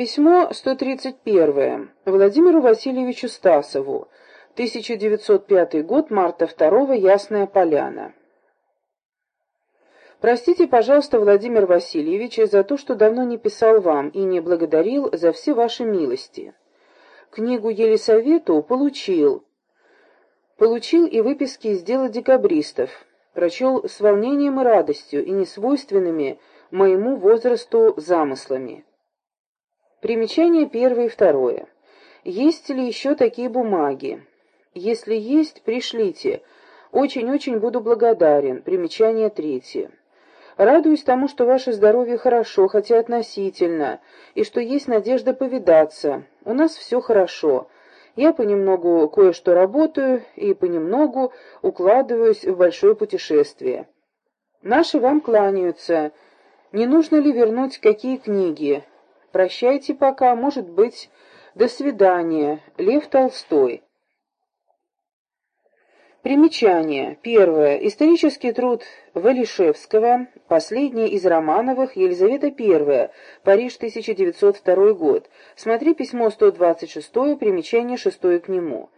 Письмо 131. Владимиру Васильевичу Стасову. 1905 год, марта 2 Ясная Поляна. Простите, пожалуйста, Владимир Васильевич, за то, что давно не писал вам и не благодарил за все ваши милости. Книгу Елисавету получил. Получил и выписки из дела декабристов. Прочел с волнением и радостью, и несвойственными моему возрасту замыслами. Примечание первое и второе. Есть ли еще такие бумаги? Если есть, пришлите. Очень-очень буду благодарен. Примечание третье. Радуюсь тому, что ваше здоровье хорошо, хотя относительно, и что есть надежда повидаться. У нас все хорошо. Я понемногу кое-что работаю и понемногу укладываюсь в большое путешествие. Наши вам кланяются. Не нужно ли вернуть какие книги? Прощайте пока, может быть, до свидания. Лев Толстой. Примечание. Первое. Исторический труд Валишевского, последний из Романовых, Елизавета I, Париж, 1902 год. Смотри письмо 126, примечание 6 к нему.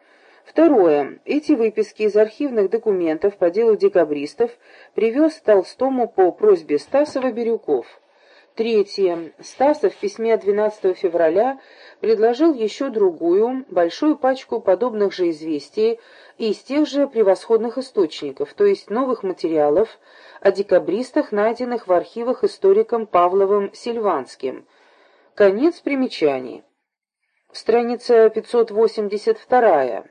Второе. Эти выписки из архивных документов по делу декабристов привез Толстому по просьбе Стасова Бирюков. Третье. Стасов в письме 12 февраля предложил еще другую, большую пачку подобных же известий из тех же превосходных источников, то есть новых материалов о декабристах, найденных в архивах историком Павловым Сильванским. Конец примечаний. Страница 582.